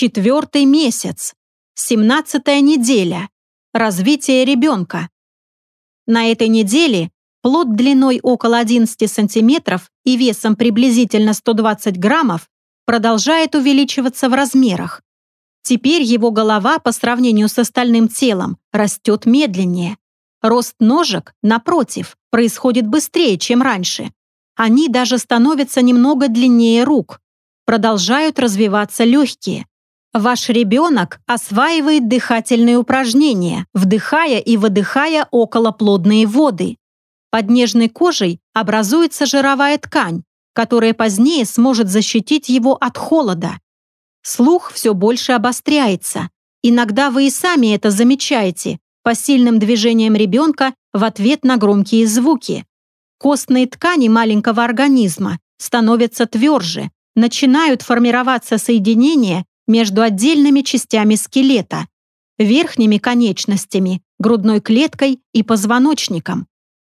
Четвертый месяц. Семнадцатая неделя. Развитие ребенка. На этой неделе плод длиной около 11 сантиметров и весом приблизительно 120 граммов продолжает увеличиваться в размерах. Теперь его голова по сравнению с остальным телом растет медленнее. Рост ножек, напротив, происходит быстрее, чем раньше. Они даже становятся немного длиннее рук. Продолжают развиваться легкие. Ваш ребенок осваивает дыхательные упражнения, вдыхая и выдыхая околоплодные воды. Под нежной кожей образуется жировая ткань, которая позднее сможет защитить его от холода. Слух все больше обостряется. Иногда вы и сами это замечаете по сильным движениям ребенка в ответ на громкие звуки. Костные ткани маленького организма становятся тверже, начинают формироваться соединения между отдельными частями скелета, верхними конечностями, грудной клеткой и позвоночником.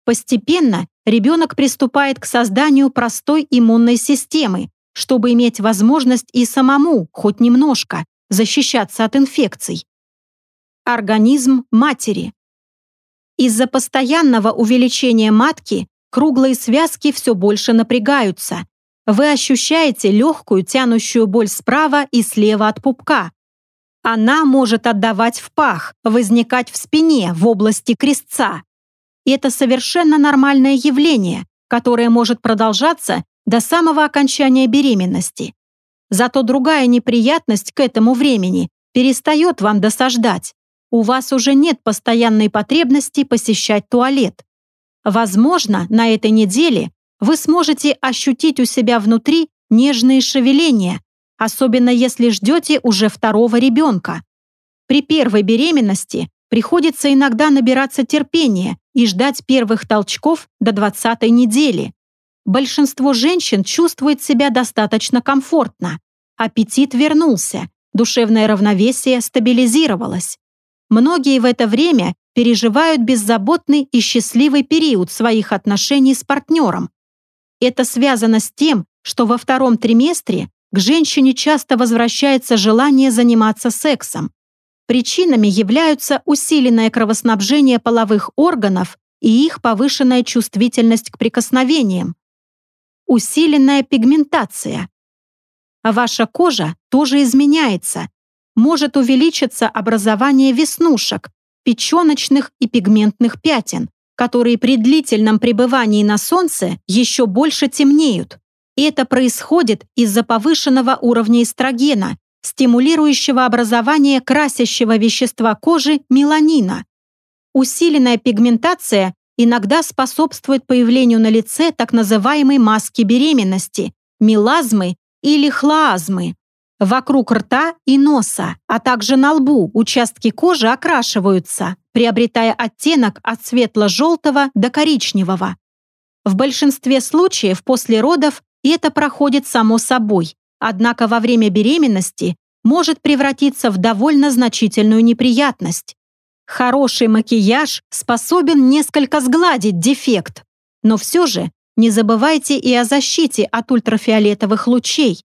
Постепенно ребенок приступает к созданию простой иммунной системы, чтобы иметь возможность и самому, хоть немножко, защищаться от инфекций. Организм матери. Из-за постоянного увеличения матки круглые связки все больше напрягаются, вы ощущаете легкую тянущую боль справа и слева от пупка. Она может отдавать в пах, возникать в спине, в области крестца. это совершенно нормальное явление, которое может продолжаться до самого окончания беременности. Зато другая неприятность к этому времени перестает вам досаждать. У вас уже нет постоянной потребности посещать туалет. Возможно, на этой неделе вы сможете ощутить у себя внутри нежные шевеления, особенно если ждете уже второго ребенка. При первой беременности приходится иногда набираться терпения и ждать первых толчков до 20 недели. Большинство женщин чувствует себя достаточно комфортно. Аппетит вернулся, душевное равновесие стабилизировалось. Многие в это время переживают беззаботный и счастливый период своих отношений с партнером, это связано с тем, что во втором триместре к женщине часто возвращается желание заниматься сексом. Причинами являются усиленное кровоснабжение половых органов и их повышенная чувствительность к прикосновениям. Усиленная пигментация. Ваша кожа тоже изменяется. Может увеличиться образование веснушек, печеночных и пигментных пятен, которые при длительном пребывании на солнце еще больше темнеют. И это происходит из-за повышенного уровня эстрогена, стимулирующего образование красящего вещества кожи меланина. Усиленная пигментация иногда способствует появлению на лице так называемой маски беременности, мелазмы или хлоазмы. Вокруг рта и носа, а также на лбу участки кожи окрашиваются, приобретая оттенок от светло-желтого до коричневого. В большинстве случаев после родов это проходит само собой, однако во время беременности может превратиться в довольно значительную неприятность. Хороший макияж способен несколько сгладить дефект, но все же не забывайте и о защите от ультрафиолетовых лучей.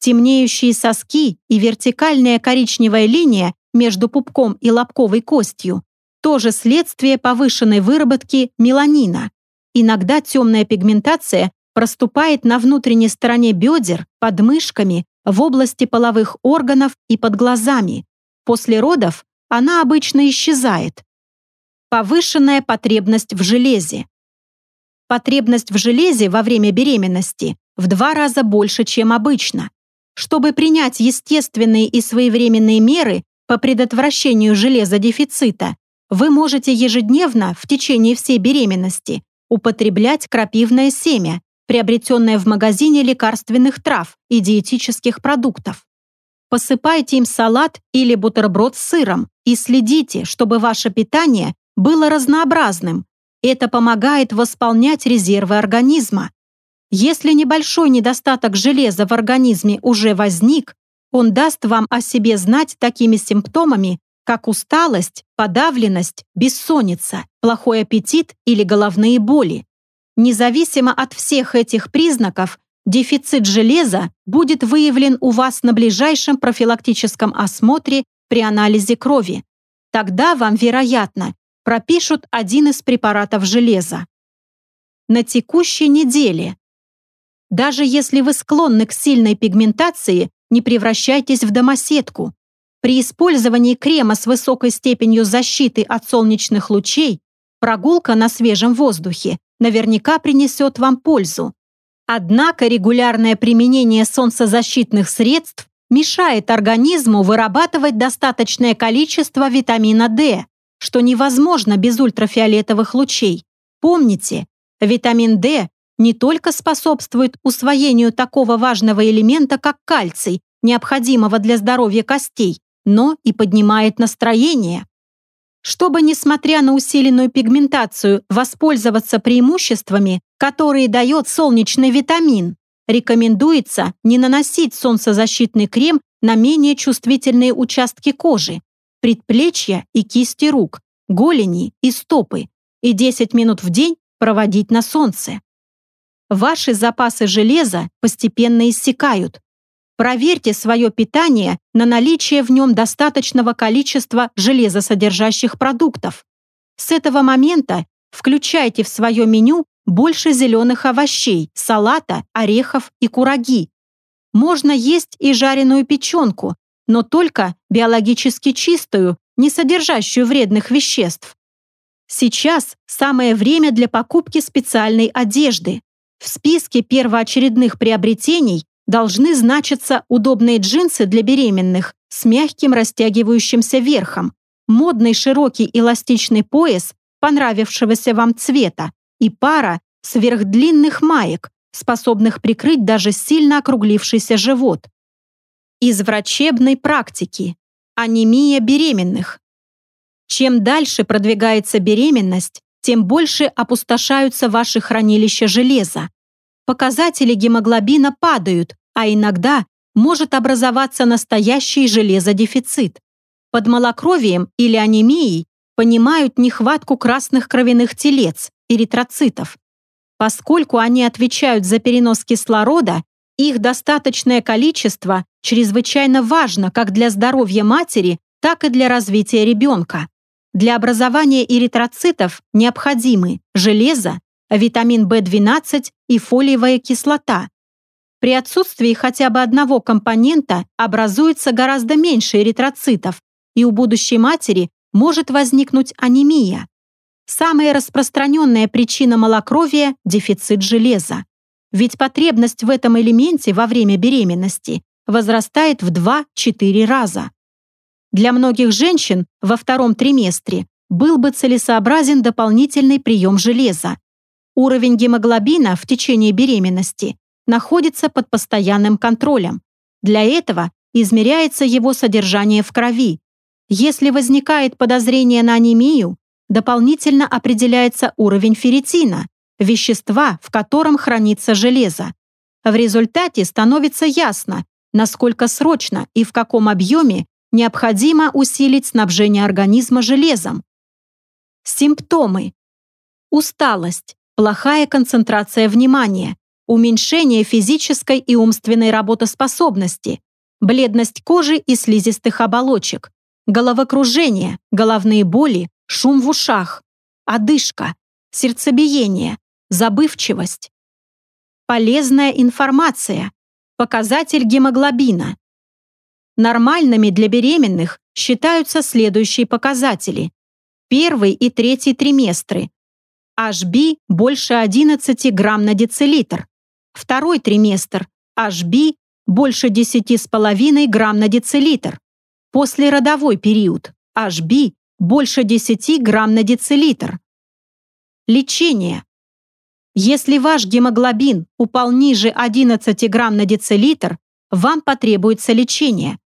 Темнеющие соски и вертикальная коричневая линия между пупком и лобковой костью тоже следствие повышенной выработки меланина. Иногда темная пигментация проступает на внутренней стороне бедер, под мышками, в области половых органов и под глазами. После родов она обычно исчезает. Повышенная потребность в железе. Потребность в железе во время беременности в два раза больше, чем обычно. Чтобы принять естественные и своевременные меры по предотвращению железодефицита, вы можете ежедневно в течение всей беременности употреблять крапивное семя, приобретенное в магазине лекарственных трав и диетических продуктов. Посыпайте им салат или бутерброд с сыром и следите, чтобы ваше питание было разнообразным. Это помогает восполнять резервы организма. Если небольшой недостаток железа в организме уже возник, он даст вам о себе знать такими симптомами, как усталость, подавленность, бессонница, плохой аппетит или головные боли. Независимо от всех этих признаков, дефицит железа будет выявлен у вас на ближайшем профилактическом осмотре при анализе крови. Тогда вам, вероятно, пропишут один из препаратов железа. На текущей неделе. Даже если вы склонны к сильной пигментации, не превращайтесь в домоседку. При использовании крема с высокой степенью защиты от солнечных лучей прогулка на свежем воздухе наверняка принесет вам пользу. Однако регулярное применение солнцезащитных средств мешает организму вырабатывать достаточное количество витамина D, что невозможно без ультрафиолетовых лучей. Помните, витамин D не только способствует усвоению такого важного элемента, как кальций, необходимого для здоровья костей, но и поднимает настроение. Чтобы, несмотря на усиленную пигментацию, воспользоваться преимуществами, которые дает солнечный витамин, рекомендуется не наносить солнцезащитный крем на менее чувствительные участки кожи, предплечья и кисти рук, голени и стопы, и 10 минут в день проводить на солнце. Ваши запасы железа постепенно иссякают, Проверьте свое питание на наличие в нем достаточного количества железосодержащих продуктов. С этого момента включайте в свое меню больше зеленых овощей, салата, орехов и кураги. Можно есть и жареную печенку, но только биологически чистую, не содержащую вредных веществ. Сейчас самое время для покупки специальной одежды. В списке первоочередных приобретений должны значиться удобные джинсы для беременных с мягким растягивающимся верхом, модный широкий эластичный пояс понравившегося вам цвета и пара сверхдлинных маек, способных прикрыть даже сильно округлившийся живот. Из врачебной практики. Анемия беременных. Чем дальше продвигается беременность, тем больше опустошаются ваши хранилища железа. Показатели гемоглобина падают, а иногда может образоваться настоящий железодефицит. Под малокровием или анемией понимают нехватку красных кровяных телец, эритроцитов. Поскольку они отвечают за перенос кислорода, их достаточное количество чрезвычайно важно как для здоровья матери, так и для развития ребенка. Для образования эритроцитов необходимы железо, витамин В12 и фолиевая кислота, при отсутствии хотя бы одного компонента образуется гораздо меньше эритроцитов, и у будущей матери может возникнуть анемия. Самая распространенная причина малокровия – дефицит железа. Ведь потребность в этом элементе во время беременности возрастает в 2-4 раза. Для многих женщин во втором триместре был бы целесообразен дополнительный прием железа. Уровень гемоглобина в течение беременности находится под постоянным контролем. Для этого измеряется его содержание в крови. Если возникает подозрение на анемию, дополнительно определяется уровень ферритина, вещества, в котором хранится железо. В результате становится ясно, насколько срочно и в каком объеме необходимо усилить снабжение организма железом. Симптомы. Усталость, плохая концентрация внимания, уменьшение физической и умственной работоспособности, бледность кожи и слизистых оболочек, головокружение, головные боли, шум в ушах, одышка, сердцебиение, забывчивость. Полезная информация, показатель гемоглобина. Нормальными для беременных считаются следующие показатели. Первый и третий триместры. HB больше 11 грамм на децилитр. Второй триместр. HB больше 10,5 грамм на децилитр. Послеродовой период. HB больше 10 грамм на децилитр. Лечение. Если ваш гемоглобин упал ниже 11 грамм на децилитр, вам потребуется лечение.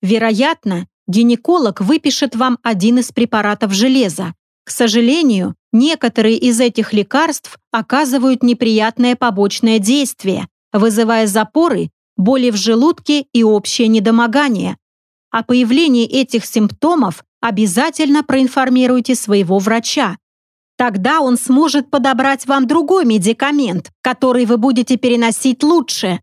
Вероятно, гинеколог выпишет вам один из препаратов железа. К сожалению, некоторые из этих лекарств оказывают неприятное побочное действие, вызывая запоры, боли в желудке и общее недомогание. О появлении этих симптомов обязательно проинформируйте своего врача. Тогда он сможет подобрать вам другой медикамент, который вы будете переносить лучше.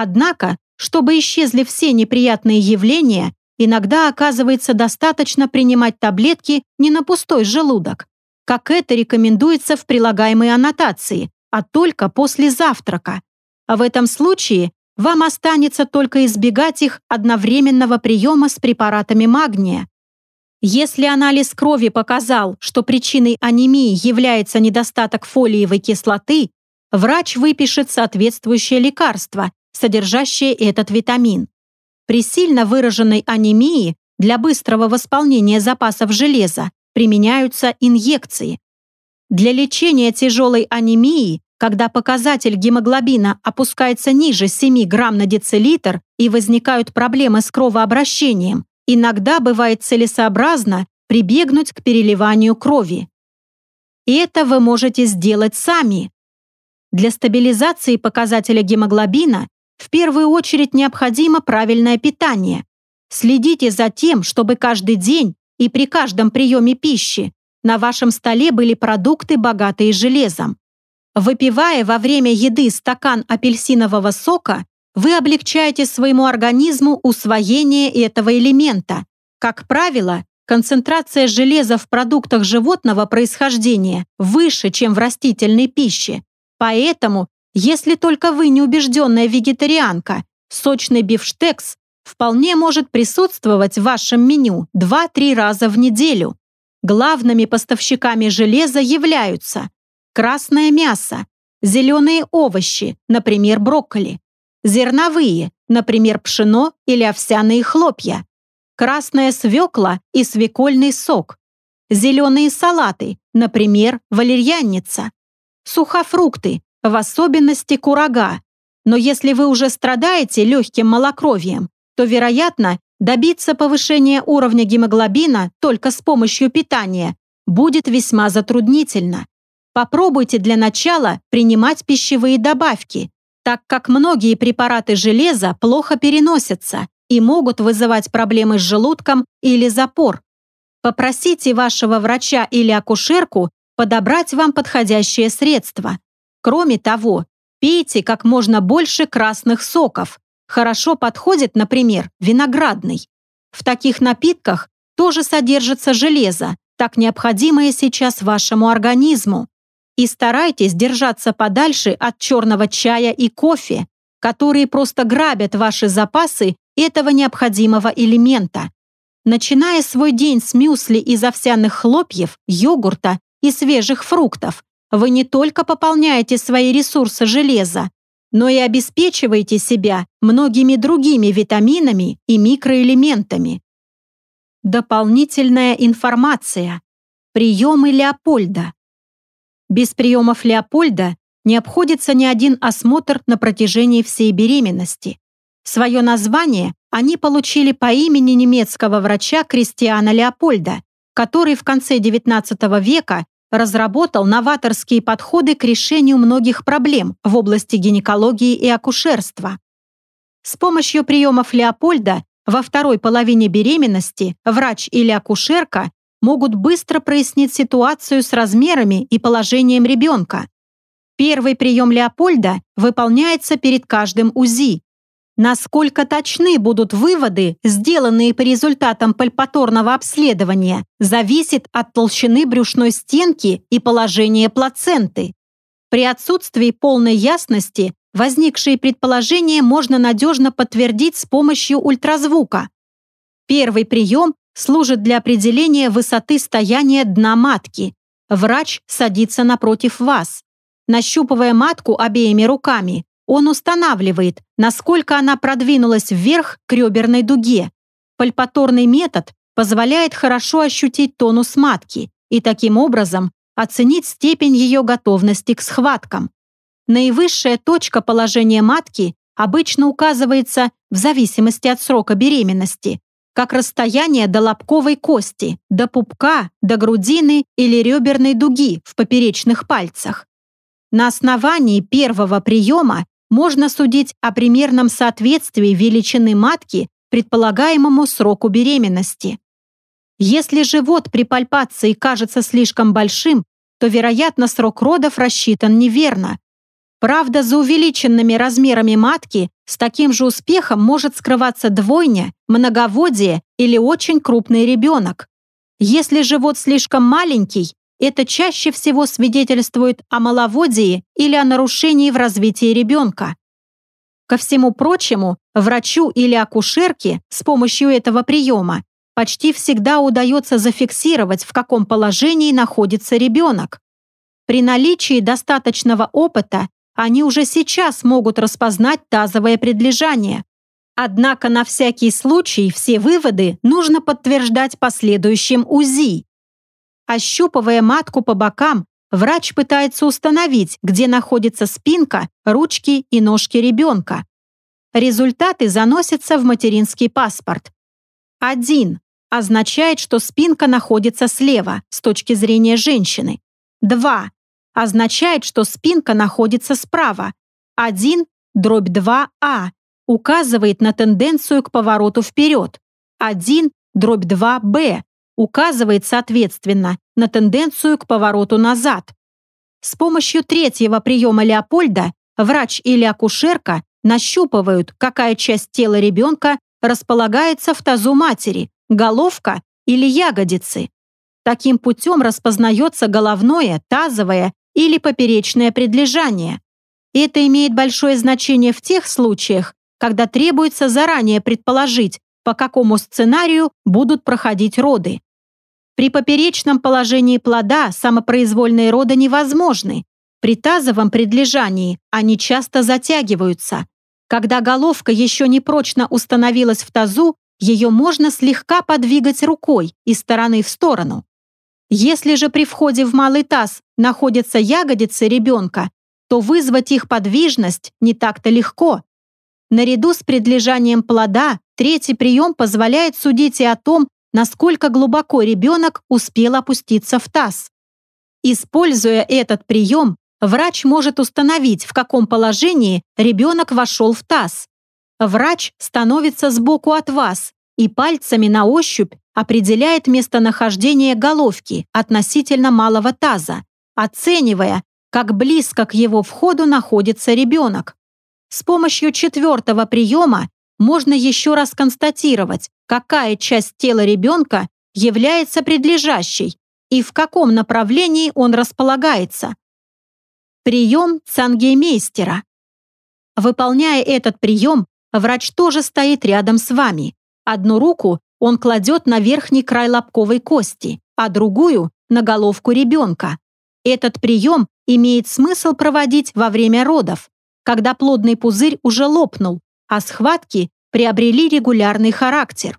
Однако, чтобы исчезли все неприятные явления, иногда оказывается достаточно принимать таблетки не на пустой желудок, как это рекомендуется в прилагаемой аннотации, а только после завтрака. А в этом случае вам останется только избегать их одновременного приема с препаратами магния. Если анализ крови показал, что причиной анемии является недостаток фолиевой кислоты, врач выпишет соответствующее лекарство, содержащее этот витамин. При сильно выраженной анемии для быстрого восполнения запасов железа применяются инъекции. Для лечения тяжелой анемии когда показатель гемоглобина опускается ниже 7 грамм на децилитр и возникают проблемы с кровообращением, иногда бывает целесообразно прибегнуть к переливанию крови. И это вы можете сделать сами. Для стабилизации показателя гемоглобина в первую очередь необходимо правильное питание. Следите за тем, чтобы каждый день и при каждом приеме пищи на вашем столе были продукты, богатые железом. Выпивая во время еды стакан апельсинового сока, вы облегчаете своему организму усвоение этого элемента. Как правило, концентрация железа в продуктах животного происхождения выше, чем в растительной пище. Поэтому, если только вы не убежденная вегетарианка, сочный бифштекс вполне может присутствовать в вашем меню 2-3 раза в неделю. Главными поставщиками железа являются красное мясо, зеленые овощи, например, брокколи, зерновые, например, пшено или овсяные хлопья, красная свекла и свекольный сок, зеленые салаты, например, валерьянница, сухофрукты, в особенности курага. Но если вы уже страдаете легким малокровием, то, вероятно, добиться повышения уровня гемоглобина только с помощью питания будет весьма затруднительно. Попробуйте для начала принимать пищевые добавки, так как многие препараты железа плохо переносятся и могут вызывать проблемы с желудком или запор. Попросите вашего врача или акушерку подобрать вам подходящее средство. Кроме того, пейте как можно больше красных соков. Хорошо подходит, например, виноградный. В таких напитках тоже содержится железо, так необходимое сейчас вашему организму. И старайтесь держаться подальше от черного чая и кофе, которые просто грабят ваши запасы этого необходимого элемента. Начиная свой день с мюсли из овсяных хлопьев, йогурта и свежих фруктов, вы не только пополняете свои ресурсы железа, но и обеспечиваете себя многими другими витаминами и микроэлементами. Дополнительная информация. Приемы Леопольда. Без приемов Леопольда не обходится ни один осмотр на протяжении всей беременности. Свое название они получили по имени немецкого врача Кристиана Леопольда, который в конце XIX века разработал новаторские подходы к решению многих проблем в области гинекологии и акушерства. С помощью приемов Леопольда во второй половине беременности врач или акушерка могут быстро прояснить ситуацию с размерами и положением ребенка. Первый прием Леопольда выполняется перед каждым УЗИ. Насколько точны будут выводы, сделанные по результатам пальпаторного обследования, зависит от толщины брюшной стенки и положения плаценты. При отсутствии полной ясности возникшие предположения можно надежно подтвердить с помощью ультразвука. Первый прием служит для определения высоты стояния дна матки. Врач садится напротив вас. Нащупывая матку обеими руками, он устанавливает, насколько она продвинулась вверх к реберной дуге. Пальпаторный метод позволяет хорошо ощутить тонус матки и таким образом оценить степень ее готовности к схваткам. Наивысшая точка положения матки обычно указывается в зависимости от срока беременности, как расстояние до лобковой кости, до пупка, до грудины или реберной дуги в поперечных пальцах. На основании первого приема можно судить о примерном соответствии величины матки предполагаемому сроку беременности. Если живот при пальпации кажется слишком большим, то, вероятно, срок родов рассчитан неверно. Правда, за увеличенными размерами матки с таким же успехом может скрываться двойня, многоводие или очень крупный ребенок. Если живот слишком маленький, это чаще всего свидетельствует о маловодии или о нарушении в развитии ребенка. Ко всему прочему, врачу или акушерке с помощью этого приема почти всегда удается зафиксировать, в каком положении находится ребенок. При наличии достаточного опыта они уже сейчас могут распознать тазовое предлежание. Однако на всякий случай все выводы нужно подтверждать последующим УЗИ. Ощупывая матку по бокам, врач пытается установить, где находится спинка, ручки и ножки ребенка. Результаты заносятся в материнский паспорт. 1 означает, что спинка находится слева с точки зрения женщины. 2 означает, что спинка находится справа. 1 дробь 2а указывает на тенденцию к повороту вперед. 1 дробь 2б указывает, соответственно, на тенденцию к повороту назад. С помощью третьего приема Леопольда врач или акушерка нащупывают, какая часть тела ребенка располагается в тазу матери, головка или ягодицы. Таким путем распознается головное, тазовое или поперечное предлежание. Это имеет большое значение в тех случаях, когда требуется заранее предположить, по какому сценарию будут проходить роды. При поперечном положении плода самопроизвольные роды невозможны. При тазовом предлежании они часто затягиваются. Когда головка еще не прочно установилась в тазу, ее можно слегка подвигать рукой из стороны в сторону. Если же при входе в малый таз находятся ягодицы ребенка, то вызвать их подвижность не так-то легко. Наряду с предлежанием плода третий прием позволяет судить и о том, насколько глубоко ребенок успел опуститься в таз. Используя этот прием, врач может установить, в каком положении ребенок вошел в таз. Врач становится сбоку от вас и пальцами на ощупь определяет местонахождение головки относительно малого таза, оценивая, как близко к его входу находится ребенок. С помощью четвертого приема можно еще раз констатировать, какая часть тела ребенка является предлежащей и в каком направлении он располагается. Прием цангеймейстера. Выполняя этот прием, врач тоже стоит рядом с вами. Одну руку он кладет на верхний край лобковой кости, а другую – на головку ребенка. Этот прием имеет смысл проводить во время родов, когда плодный пузырь уже лопнул, а схватки приобрели регулярный характер.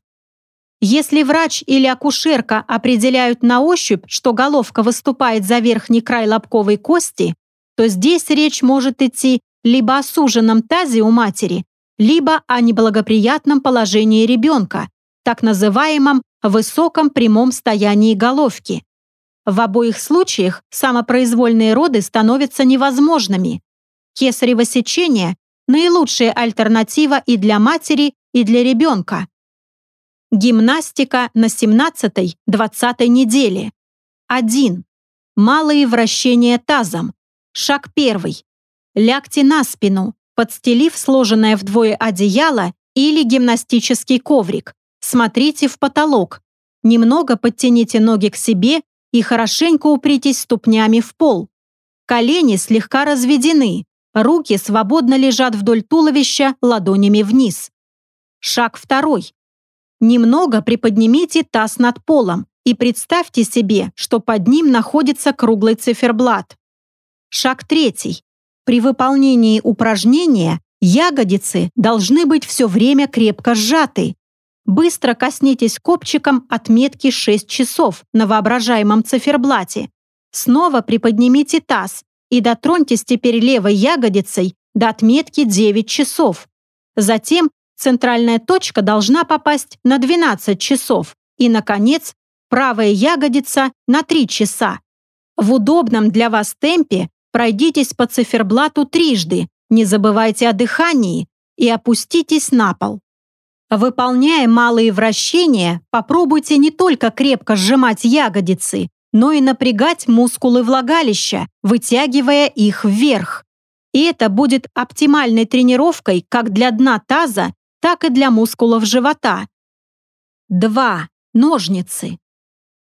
Если врач или акушерка определяют на ощупь, что головка выступает за верхний край лобковой кости, то здесь речь может идти либо о суженном тазе у матери, либо о неблагоприятном положении ребенка, так называемом высоком прямом стоянии головки. В обоих случаях самопроизвольные роды становятся невозможными. Кесарево сечение наилучшая альтернатива и для матери, и для ребенка. Гимнастика на 17-20 неделе. 1. Малые вращения тазом. Шаг первый. Лягте на спину, подстелив сложенное вдвое одеяло или гимнастический коврик. Смотрите в потолок. Немного подтяните ноги к себе и хорошенько упритесь ступнями в пол. Колени слегка разведены, Руки свободно лежат вдоль туловища ладонями вниз. Шаг второй. Немного приподнимите таз над полом и представьте себе, что под ним находится круглый циферблат. Шаг третий. При выполнении упражнения ягодицы должны быть все время крепко сжаты. Быстро коснитесь копчиком отметки 6 часов на воображаемом циферблате. Снова приподнимите таз и дотроньтесь теперь левой ягодицей до отметки 9 часов. Затем центральная точка должна попасть на 12 часов и, наконец, правая ягодица на 3 часа. В удобном для вас темпе пройдитесь по циферблату трижды, не забывайте о дыхании и опуститесь на пол. Выполняя малые вращения, попробуйте не только крепко сжимать ягодицы, но и напрягать мускулы влагалища, вытягивая их вверх. И это будет оптимальной тренировкой как для дна таза, так и для мускулов живота. 2. Ножницы.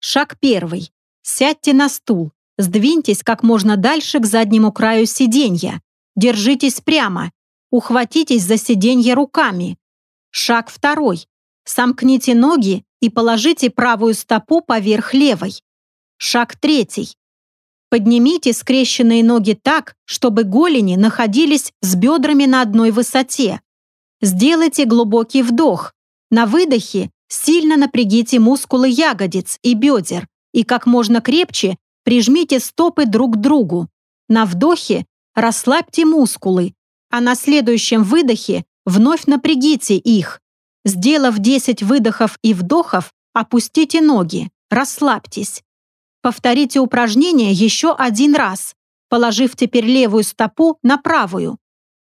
Шаг первый. Сядьте на стул. Сдвиньтесь как можно дальше к заднему краю сиденья. Держитесь прямо. Ухватитесь за сиденье руками. Шаг второй. Сомкните ноги и положите правую стопу поверх левой. Шаг третий. Поднимите скрещенные ноги так, чтобы голени находились с бедрами на одной высоте. Сделайте глубокий вдох. На выдохе сильно напрягите мускулы ягодиц и бедер и как можно крепче прижмите стопы друг к другу. На вдохе расслабьте мускулы, а на следующем выдохе вновь напрягите их. Сделав 10 выдохов и вдохов, опустите ноги, расслабьтесь. Повторите упражнение еще один раз, положив теперь левую стопу на правую.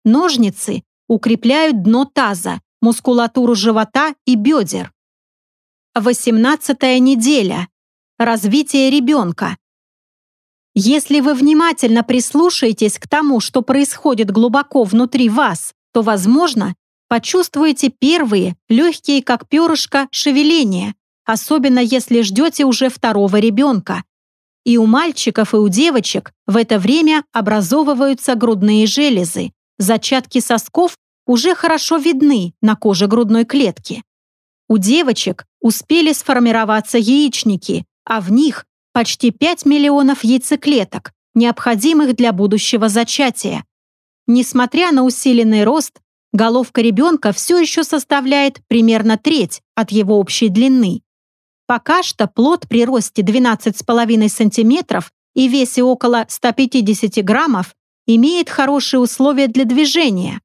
Ножницы укрепляют дно таза, мускулатуру живота и бедер. 18 неделя. Развитие ребенка. Если вы внимательно прислушаетесь к тому, что происходит глубоко внутри вас, то, возможно, почувствуете первые, легкие как перышко, шевеления, особенно если ждете уже второго ребенка. И у мальчиков, и у девочек в это время образовываются грудные железы. Зачатки сосков уже хорошо видны на коже грудной клетки. У девочек успели сформироваться яичники, а в них почти 5 миллионов яйцеклеток, необходимых для будущего зачатия. Несмотря на усиленный рост, головка ребенка все еще составляет примерно треть от его общей длины. Пока что плод при росте 12,5 см и весе около 150 граммов имеет хорошие условия для движения.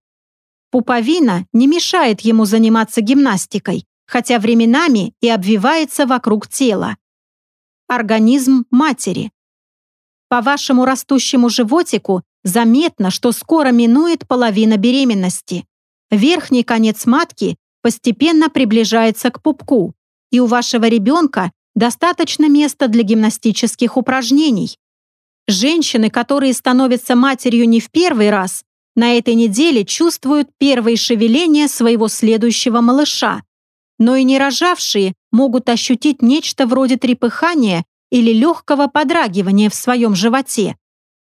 Пуповина не мешает ему заниматься гимнастикой, хотя временами и обвивается вокруг тела. Организм матери. По вашему растущему животику заметно, что скоро минует половина беременности. Верхний конец матки постепенно приближается к пупку, и у вашего ребенка достаточно места для гимнастических упражнений. Женщины, которые становятся матерью не в первый раз, на этой неделе чувствуют первые шевеления своего следующего малыша, но и не рожавшие могут ощутить нечто вроде трепыхания или легкого подрагивания в своем животе.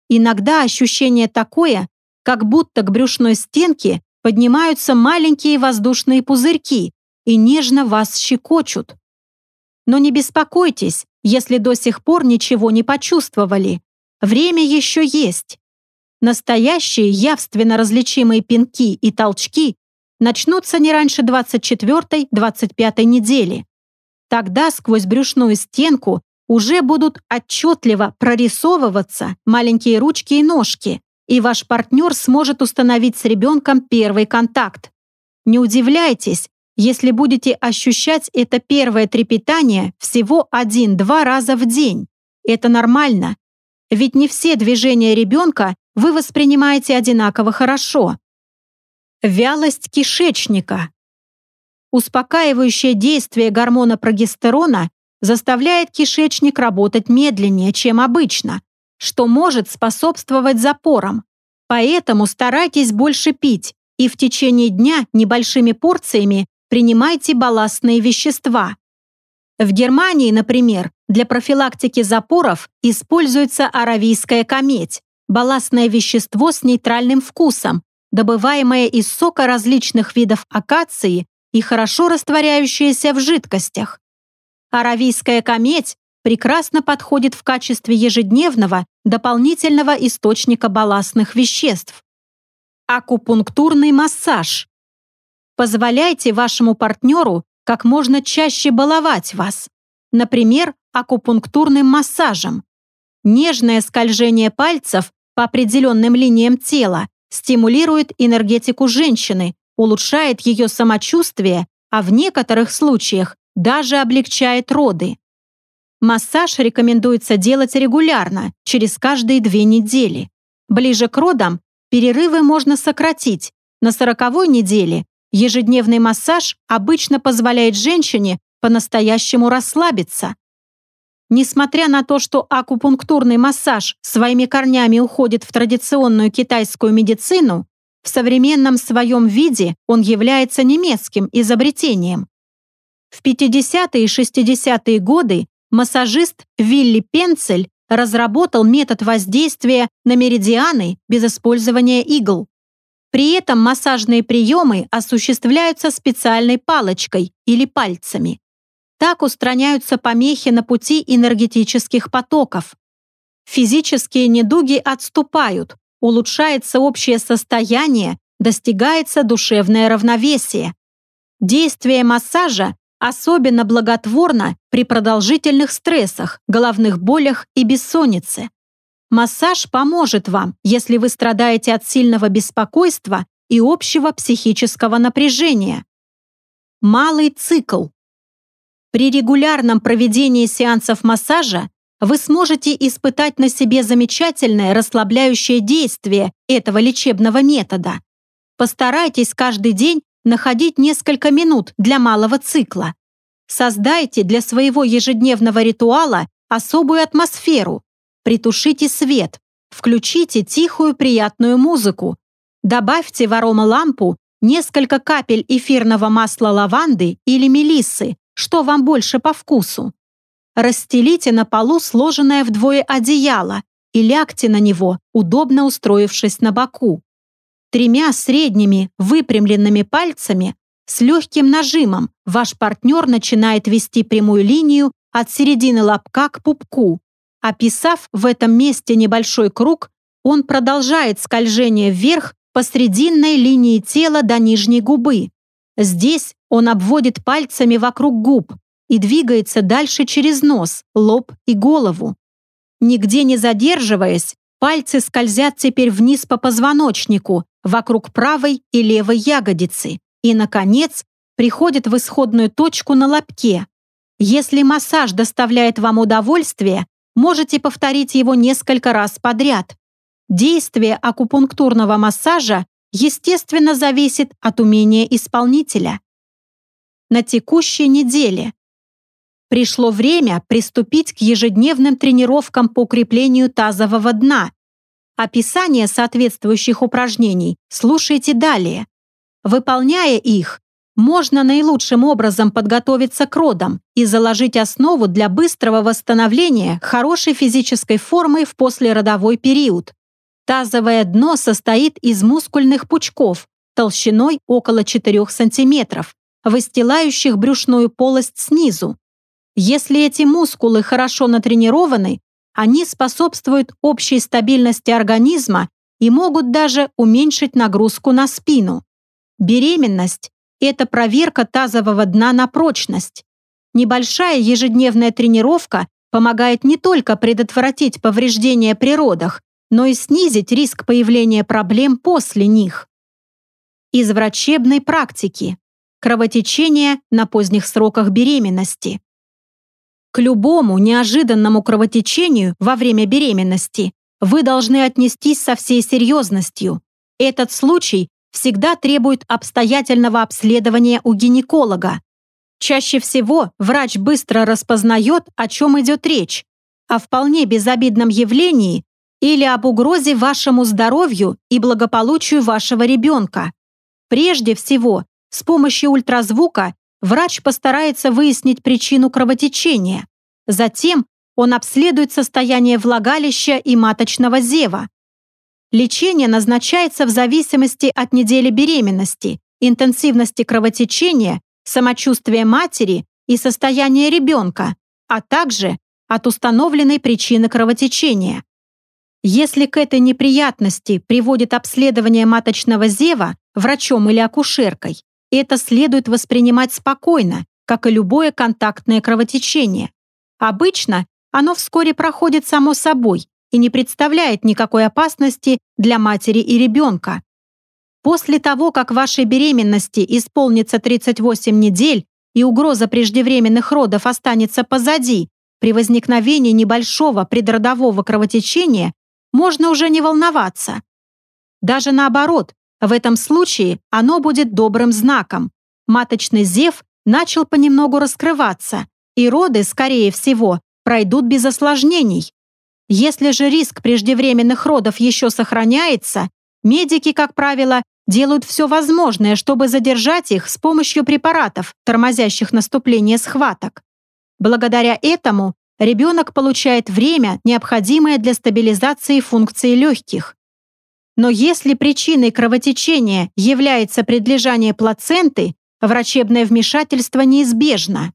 Иногда ощущение такое, как будто к брюшной стенке поднимаются маленькие воздушные пузырьки, и нежно вас щекочут. Но не беспокойтесь, если до сих пор ничего не почувствовали. Время еще есть. Настоящие явственно различимые пинки и толчки начнутся не раньше 24-25 недели. Тогда сквозь брюшную стенку уже будут отчетливо прорисовываться маленькие ручки и ножки, и ваш партнер сможет установить с ребенком первый контакт. Не удивляйтесь, если будете ощущать это первое трепетание всего один-два раза в день. Это нормально. Ведь не все движения ребенка вы воспринимаете одинаково хорошо. Вялость кишечника. Успокаивающее действие гормона прогестерона заставляет кишечник работать медленнее, чем обычно, что может способствовать запорам. Поэтому старайтесь больше пить и в течение дня небольшими порциями принимайте балластные вещества. В Германии, например, для профилактики запоров используется аравийская кометь, балластное вещество с нейтральным вкусом, добываемое из сока различных видов акации и хорошо растворяющееся в жидкостях. Аравийская кометь прекрасно подходит в качестве ежедневного дополнительного источника балластных веществ. Акупунктурный массаж. Позволяйте вашему партнеру как можно чаще баловать вас, например, акупунктурным массажем. Нежное скольжение пальцев по определенным линиям тела стимулирует энергетику женщины, улучшает ее самочувствие, а в некоторых случаях даже облегчает роды. Массаж рекомендуется делать регулярно, через каждые две недели. Ближе к родам перерывы можно сократить. На сороковой неделе Ежедневный массаж обычно позволяет женщине по-настоящему расслабиться. Несмотря на то, что акупунктурный массаж своими корнями уходит в традиционную китайскую медицину, в современном своем виде он является немецким изобретением. В 50-е и 60-е годы массажист Вилли Пенцель разработал метод воздействия на меридианы без использования игл. При этом массажные приемы осуществляются специальной палочкой или пальцами. Так устраняются помехи на пути энергетических потоков. Физические недуги отступают, улучшается общее состояние, достигается душевное равновесие. Действие массажа особенно благотворно при продолжительных стрессах, головных болях и бессоннице. Массаж поможет вам, если вы страдаете от сильного беспокойства и общего психического напряжения. Малый цикл. При регулярном проведении сеансов массажа вы сможете испытать на себе замечательное расслабляющее действие этого лечебного метода. Постарайтесь каждый день находить несколько минут для малого цикла. Создайте для своего ежедневного ритуала особую атмосферу. Притушите свет, включите тихую приятную музыку. Добавьте в аромалампу несколько капель эфирного масла лаванды или мелиссы, что вам больше по вкусу. Расстелите на полу сложенное вдвое одеяло и лягте на него, удобно устроившись на боку. Тремя средними выпрямленными пальцами с легким нажимом ваш партнер начинает вести прямую линию от середины лобка к пупку. Описав в этом месте небольшой круг, он продолжает скольжение вверх по срединной линии тела до нижней губы. Здесь он обводит пальцами вокруг губ и двигается дальше через нос, лоб и голову. Нигде не задерживаясь, пальцы скользят теперь вниз по позвоночнику, вокруг правой и левой ягодицы и, наконец, приходит в исходную точку на лобке. Если массаж доставляет вам удовольствие, можете повторить его несколько раз подряд. Действие акупунктурного массажа, естественно, зависит от умения исполнителя на текущей неделе. Пришло время приступить к ежедневным тренировкам по укреплению тазового дна. Описание соответствующих упражнений слушайте далее. Выполняя их, можно наилучшим образом подготовиться к родам и заложить основу для быстрого восстановления хорошей физической формы в послеродовой период. Тазовое дно состоит из мускульных пучков толщиной около 4 см, выстилающих брюшную полость снизу. Если эти мускулы хорошо натренированы, они способствуют общей стабильности организма и могут даже уменьшить нагрузку на спину. Беременность – это проверка тазового дна на прочность. Небольшая ежедневная тренировка помогает не только предотвратить повреждения при родах, но и снизить риск появления проблем после них. Из врачебной практики кровотечение на поздних сроках беременности. К любому неожиданному кровотечению во время беременности вы должны отнестись со всей серьезностью. Этот случай всегда требует обстоятельного обследования у гинеколога. Чаще всего врач быстро распознает, о чем идет речь, о вполне безобидном явлении или об угрозе вашему здоровью и благополучию вашего ребенка. Прежде всего, с помощью ультразвука врач постарается выяснить причину кровотечения. Затем он обследует состояние влагалища и маточного зева. Лечение назначается в зависимости от недели беременности, интенсивности кровотечения, самочувствия матери и состояния ребенка, а также от установленной причины кровотечения. Если к этой неприятности приводит обследование маточного зева врачом или акушеркой, это следует воспринимать спокойно, как и любое контактное кровотечение. Обычно оно вскоре проходит само собой и не представляет никакой опасности для матери и ребенка. После того, как вашей беременности исполнится 38 недель и угроза преждевременных родов останется позади, при возникновении небольшого предродового кровотечения можно уже не волноваться. Даже наоборот, в этом случае оно будет добрым знаком. Маточный зев начал понемногу раскрываться, и роды, скорее всего, пройдут без осложнений. Если же риск преждевременных родов еще сохраняется, медики, как правило, делают все возможное, чтобы задержать их с помощью препаратов, тормозящих наступление схваток. Благодаря этому ребенок получает время, необходимое для стабилизации функции легких. Но если причиной кровотечения является предлежание плаценты, врачебное вмешательство неизбежно.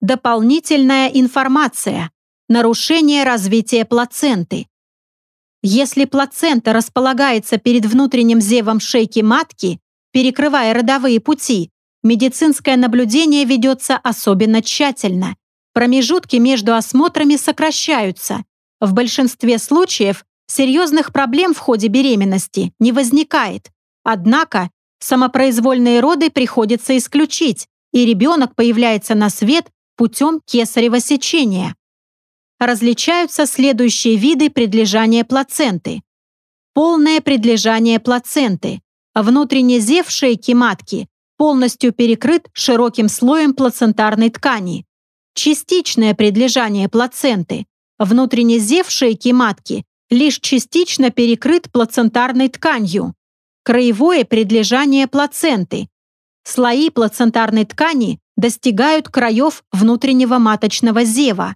Дополнительная информация. Нарушение развития плаценты. Если плацента располагается перед внутренним зевом шейки матки, перекрывая родовые пути, медицинское наблюдение ведется особенно тщательно. Промежутки между осмотрами сокращаются. В большинстве случаев Серьезных проблем в ходе беременности не возникает. Однако самопроизвольные роды приходится исключить, и ребенок появляется на свет путем кесарево сечения. Различаются следующие виды предлежания плаценты. Полное предлежание плаценты. Внутренний зев шейки матки полностью перекрыт широким слоем плацентарной ткани. Частичное предлежание плаценты. Внутренний зев шейки матки лишь частично перекрыт плацентарной тканью. Краевое предлежание плаценты. Слои плацентарной ткани достигают краев внутреннего маточного зева.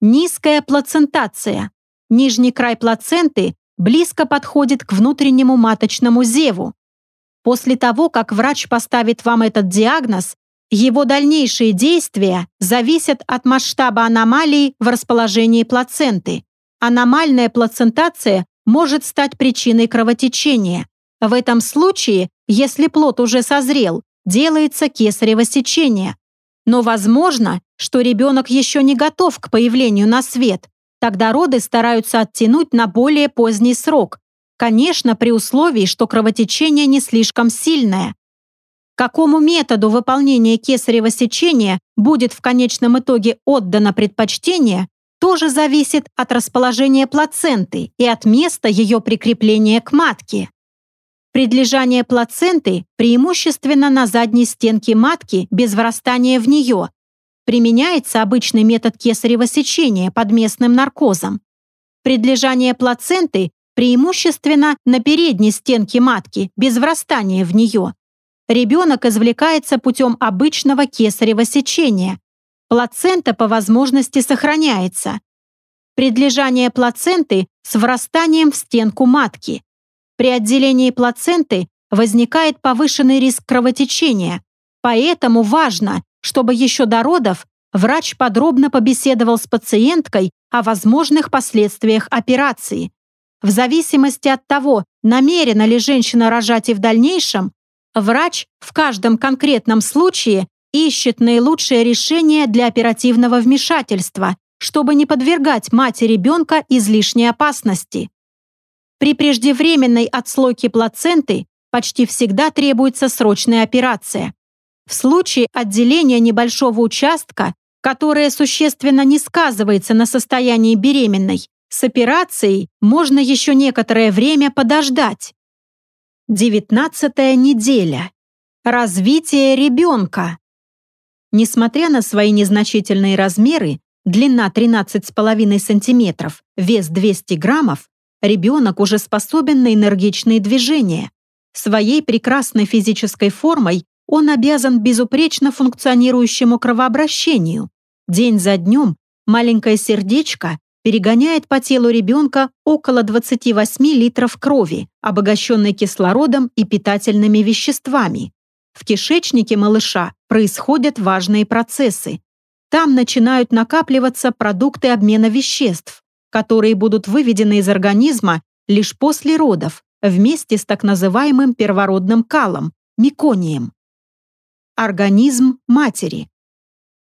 Низкая плацентация. Нижний край плаценты близко подходит к внутреннему маточному зеву. После того, как врач поставит вам этот диагноз, его дальнейшие действия зависят от масштаба аномалии в расположении плаценты. Аномальная плацентация может стать причиной кровотечения. В этом случае, если плод уже созрел, делается кесарево сечение. Но возможно, что ребенок еще не готов к появлению на свет. Тогда роды стараются оттянуть на более поздний срок. Конечно, при условии, что кровотечение не слишком сильное. Какому методу выполнения кесарево сечения будет в конечном итоге отдано предпочтение, тоже зависит от расположения плаценты и от места ее прикрепления к матке. Предлежание плаценты преимущественно на задней стенке матки без врастания в нее. Применяется обычный метод кесарево сечения под местным наркозом. Предлежание плаценты преимущественно на передней стенке матки без врастания в нее. Ребенок извлекается путем обычного кесарево сечения, Плацента по возможности сохраняется. Предлежание плаценты с врастанием в стенку матки. При отделении плаценты возникает повышенный риск кровотечения, поэтому важно, чтобы еще до родов врач подробно побеседовал с пациенткой о возможных последствиях операции. В зависимости от того, намерена ли женщина рожать и в дальнейшем, врач в каждом конкретном случае ищет наилучшее решение для оперативного вмешательства, чтобы не подвергать мать и ребенка излишней опасности. При преждевременной отслойке плаценты почти всегда требуется срочная операция. В случае отделения небольшого участка, которое существенно не сказывается на состоянии беременной, с операцией можно еще некоторое время подождать. Девятнадцатая неделя. Развитие ребенка. Несмотря на свои незначительные размеры, длина 13,5 см, вес 200 граммов, ребенок уже способен на энергичные движения. Своей прекрасной физической формой он обязан безупречно функционирующему кровообращению. День за днем маленькое сердечко перегоняет по телу ребенка около 28 литров крови, обогащенной кислородом и питательными веществами. В кишечнике малыша происходят важные процессы. Там начинают накапливаться продукты обмена веществ, которые будут выведены из организма лишь после родов, вместе с так называемым первородным калом, меконием. Организм матери.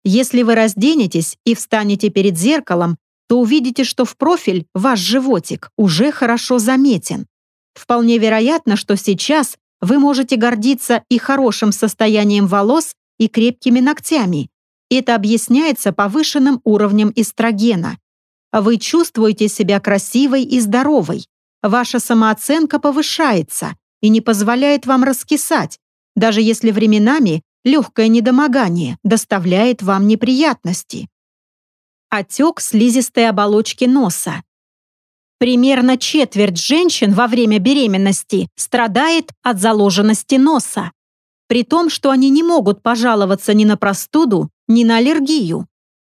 Если вы разденетесь и встанете перед зеркалом, то увидите, что в профиль ваш животик уже хорошо заметен. Вполне вероятно, что сейчас вы можете гордиться и хорошим состоянием волос, и крепкими ногтями. Это объясняется повышенным уровнем эстрогена. Вы чувствуете себя красивой и здоровой. Ваша самооценка повышается и не позволяет вам раскисать, даже если временами легкое недомогание доставляет вам неприятности. отек слизистой оболочки носа. Примерно четверть женщин во время беременности страдает от заложенности носа, при том, что они не могут пожаловаться ни на простуду, ни на аллергию.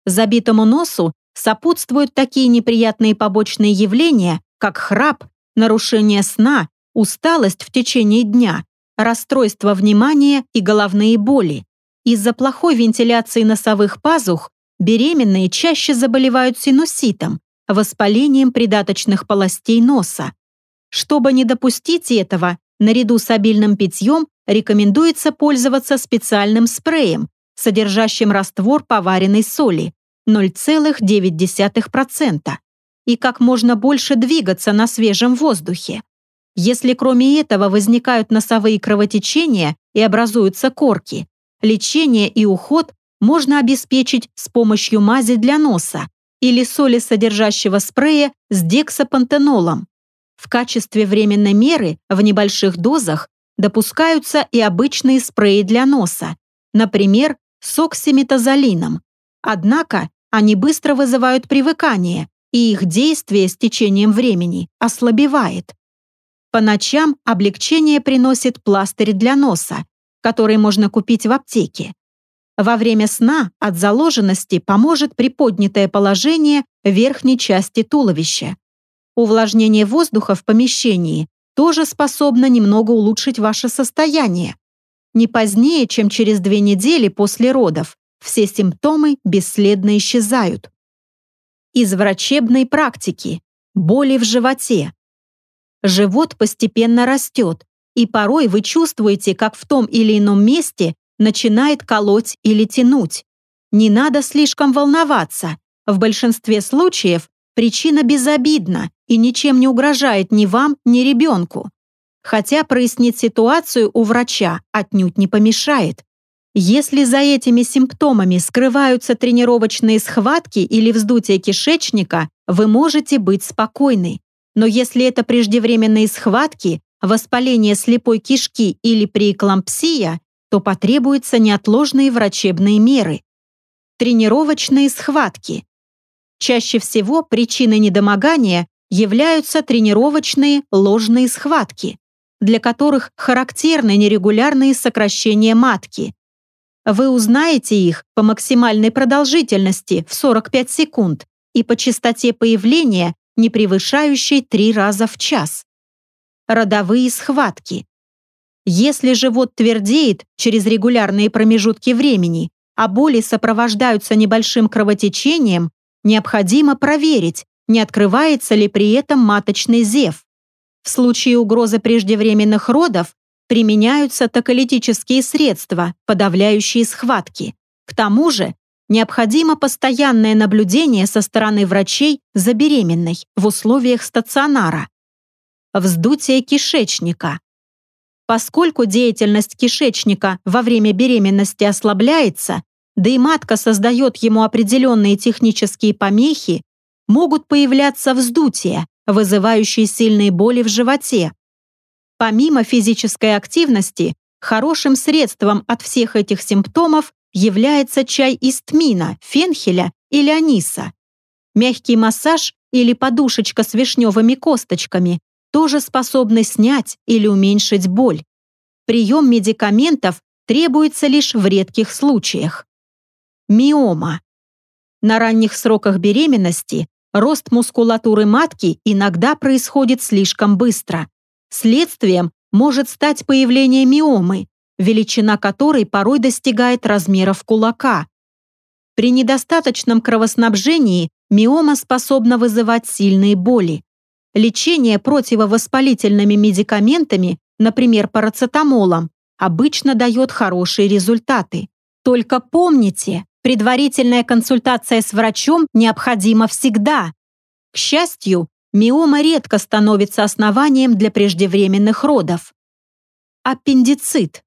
Забитому носу сопутствуют такие неприятные побочные явления, как храп, нарушение сна, усталость в течение дня, расстройство внимания и головные боли. Из-за плохой вентиляции носовых пазух беременные чаще заболевают синуситом, воспалением придаточных полостей носа. Чтобы не допустить этого, наряду с обильным питьем рекомендуется пользоваться специальным спреем, содержащим раствор поваренной соли 0,9%, и как можно больше двигаться на свежем воздухе. Если кроме этого возникают носовые кровотечения и образуются корки, лечение и уход можно обеспечить с помощью мази для носа или соли содержащего спрея с дексапантенолом. В качестве временной меры в небольших дозах допускаются и обычные спреи для носа, например, с оксиметазолином. Однако они быстро вызывают привыкание, и их действие с течением времени ослабевает. По ночам облегчение приносит пластырь для носа, который можно купить в аптеке. Во время сна от заложенности поможет приподнятое положение верхней части туловища. Увлажнение воздуха в помещении тоже способно немного улучшить ваше состояние. Не позднее, чем через две недели после родов, все симптомы бесследно исчезают. Из врачебной практики. Боли в животе. Живот постепенно растет, и порой вы чувствуете, как в том или ином месте начинает колоть или тянуть. Не надо слишком волноваться. В большинстве случаев причина безобидна и ничем не угрожает ни вам, ни ребенку. Хотя прояснить ситуацию у врача отнюдь не помешает. Если за этими симптомами скрываются тренировочные схватки или вздутие кишечника, вы можете быть спокойны. Но если это преждевременные схватки, воспаление слепой кишки или преэклампсия, то потребуются неотложные врачебные меры. Тренировочные схватки. Чаще всего причиной недомогания являются тренировочные ложные схватки, для которых характерны нерегулярные сокращения матки. Вы узнаете их по максимальной продолжительности в 45 секунд и по частоте появления, не превышающей 3 раза в час. Родовые схватки. Если живот твердеет через регулярные промежутки времени, а боли сопровождаются небольшим кровотечением, необходимо проверить, не открывается ли при этом маточный зев. В случае угрозы преждевременных родов применяются токолитические средства, подавляющие схватки. К тому же необходимо постоянное наблюдение со стороны врачей за беременной в условиях стационара. Вздутие кишечника. Поскольку деятельность кишечника во время беременности ослабляется, да и матка создает ему определенные технические помехи, могут появляться вздутия, вызывающие сильные боли в животе. Помимо физической активности, хорошим средством от всех этих симптомов является чай из тмина, фенхеля или аниса. Мягкий массаж или подушечка с вишневыми косточками тоже способны снять или уменьшить боль. Прием медикаментов требуется лишь в редких случаях. Миома. На ранних сроках беременности рост мускулатуры матки иногда происходит слишком быстро. Следствием может стать появление миомы, величина которой порой достигает размеров кулака. При недостаточном кровоснабжении миома способна вызывать сильные боли. Лечение противовоспалительными медикаментами, например, парацетамолом, обычно дает хорошие результаты. Только помните, предварительная консультация с врачом необходима всегда. К счастью, миома редко становится основанием для преждевременных родов. Аппендицит.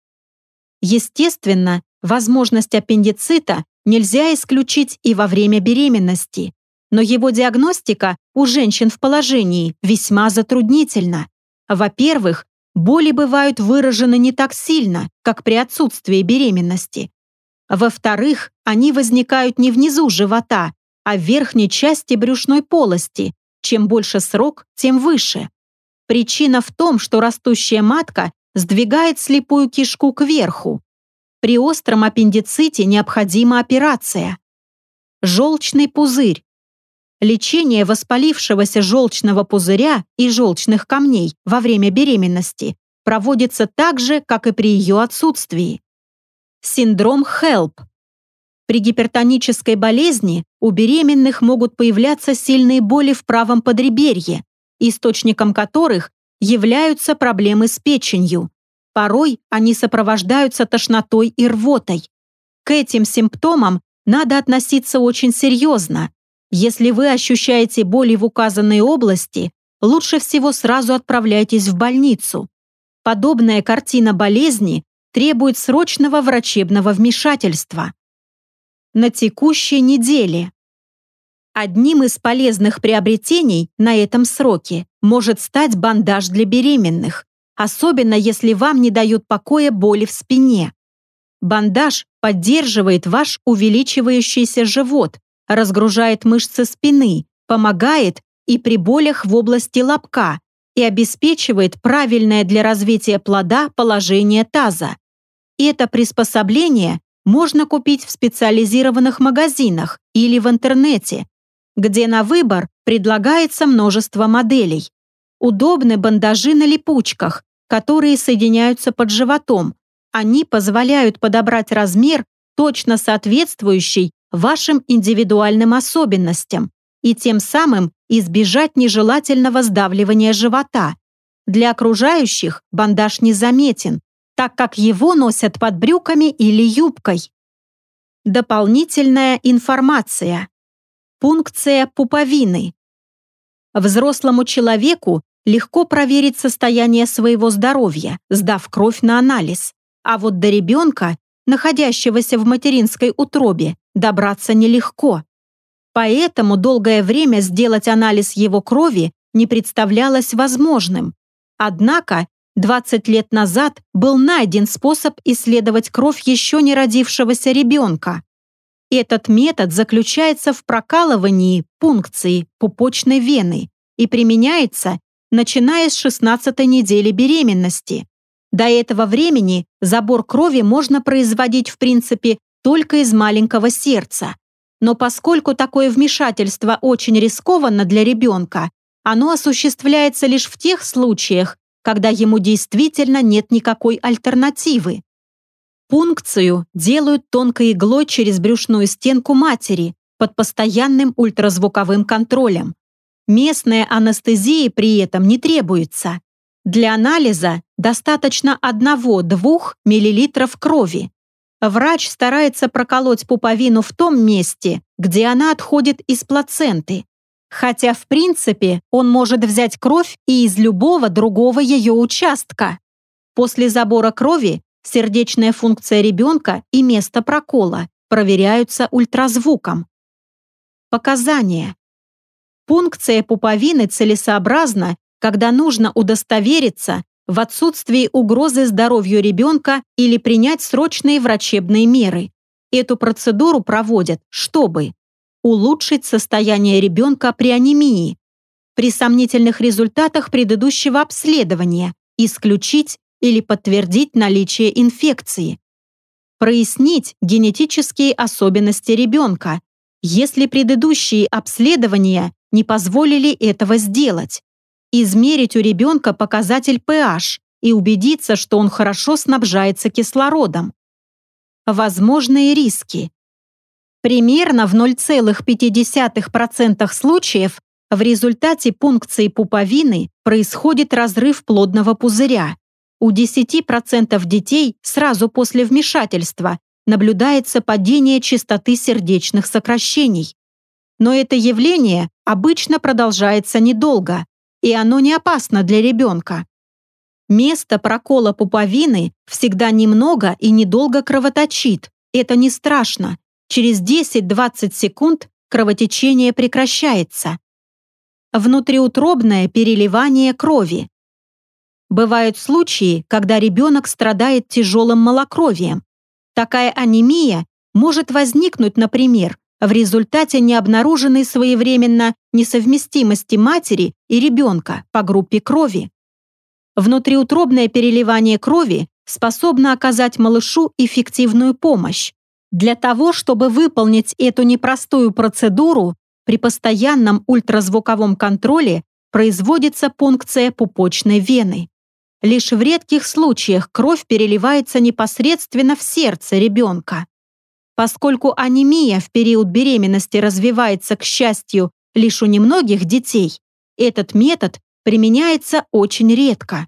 Естественно, возможность аппендицита нельзя исключить и во время беременности но его диагностика у женщин в положении весьма затруднительна. Во-первых, боли бывают выражены не так сильно, как при отсутствии беременности. Во-вторых, они возникают не внизу живота, а в верхней части брюшной полости. Чем больше срок, тем выше. Причина в том, что растущая матка сдвигает слепую кишку кверху. При остром аппендиците необходима операция. Желчный пузырь. Лечение воспалившегося желчного пузыря и желчных камней во время беременности проводится так же, как и при ее отсутствии. Синдром HELP. При гипертонической болезни у беременных могут появляться сильные боли в правом подреберье, источником которых являются проблемы с печенью. Порой они сопровождаются тошнотой и рвотой. К этим симптомам надо относиться очень серьезно. Если вы ощущаете боли в указанной области, лучше всего сразу отправляйтесь в больницу. Подобная картина болезни требует срочного врачебного вмешательства. На текущей неделе. Одним из полезных приобретений на этом сроке может стать бандаж для беременных, особенно если вам не дают покоя боли в спине. Бандаж поддерживает ваш увеличивающийся живот, разгружает мышцы спины, помогает и при болях в области лобка, и обеспечивает правильное для развития плода положение таза. Это приспособление можно купить в специализированных магазинах или в интернете, где на выбор предлагается множество моделей. Удобны бандажи на липучках, которые соединяются под животом. Они позволяют подобрать размер, точно соответствующий вашим индивидуальным особенностям и тем самым избежать нежелательного сдавливания живота. Для окружающих бандаж незаметен, так как его носят под брюками или юбкой. Дополнительная информация. Пункция пуповины. Взрослому человеку легко проверить состояние своего здоровья, сдав кровь на анализ. А вот до ребенка, находящегося в материнской утробе, добраться нелегко. Поэтому долгое время сделать анализ его крови не представлялось возможным. Однако 20 лет назад был найден способ исследовать кровь еще не родившегося ребенка. Этот метод заключается в прокалывании пункции пупочной вены и применяется, начиная с 16 недели беременности. До этого времени забор крови можно производить в принципе только из маленького сердца. Но поскольку такое вмешательство очень рискованно для ребенка, оно осуществляется лишь в тех случаях, когда ему действительно нет никакой альтернативы. Пункцию делают тонкой иглой через брюшную стенку матери под постоянным ультразвуковым контролем. Местная анестезия при этом не требуется. Для анализа достаточно 1-2 мл крови, Врач старается проколоть пуповину в том месте, где она отходит из плаценты. Хотя, в принципе, он может взять кровь и из любого другого ее участка. После забора крови сердечная функция ребенка и место прокола проверяются ультразвуком. Показания. Пункция пуповины целесообразна, когда нужно удостовериться, в отсутствии угрозы здоровью ребенка или принять срочные врачебные меры. Эту процедуру проводят, чтобы улучшить состояние ребенка при анемии, при сомнительных результатах предыдущего обследования, исключить или подтвердить наличие инфекции, прояснить генетические особенности ребенка, если предыдущие обследования не позволили этого сделать, измерить у ребенка показатель pH и убедиться, что он хорошо снабжается кислородом. Возможные риски. Примерно в 0,5% случаев в результате пункции пуповины происходит разрыв плодного пузыря. У 10% детей сразу после вмешательства наблюдается падение частоты сердечных сокращений. Но это явление обычно продолжается недолго, и оно не опасно для ребенка. Место прокола пуповины всегда немного и недолго кровоточит. Это не страшно. Через 10-20 секунд кровотечение прекращается. Внутриутробное переливание крови. Бывают случаи, когда ребенок страдает тяжелым малокровием. Такая анемия может возникнуть, например, в результате необнаруженной своевременно несовместимости матери и ребенка по группе крови. Внутриутробное переливание крови способно оказать малышу эффективную помощь. Для того, чтобы выполнить эту непростую процедуру, при постоянном ультразвуковом контроле производится пункция пупочной вены. Лишь в редких случаях кровь переливается непосредственно в сердце ребенка. Поскольку анемия в период беременности развивается, к счастью, лишь у немногих детей, этот метод применяется очень редко.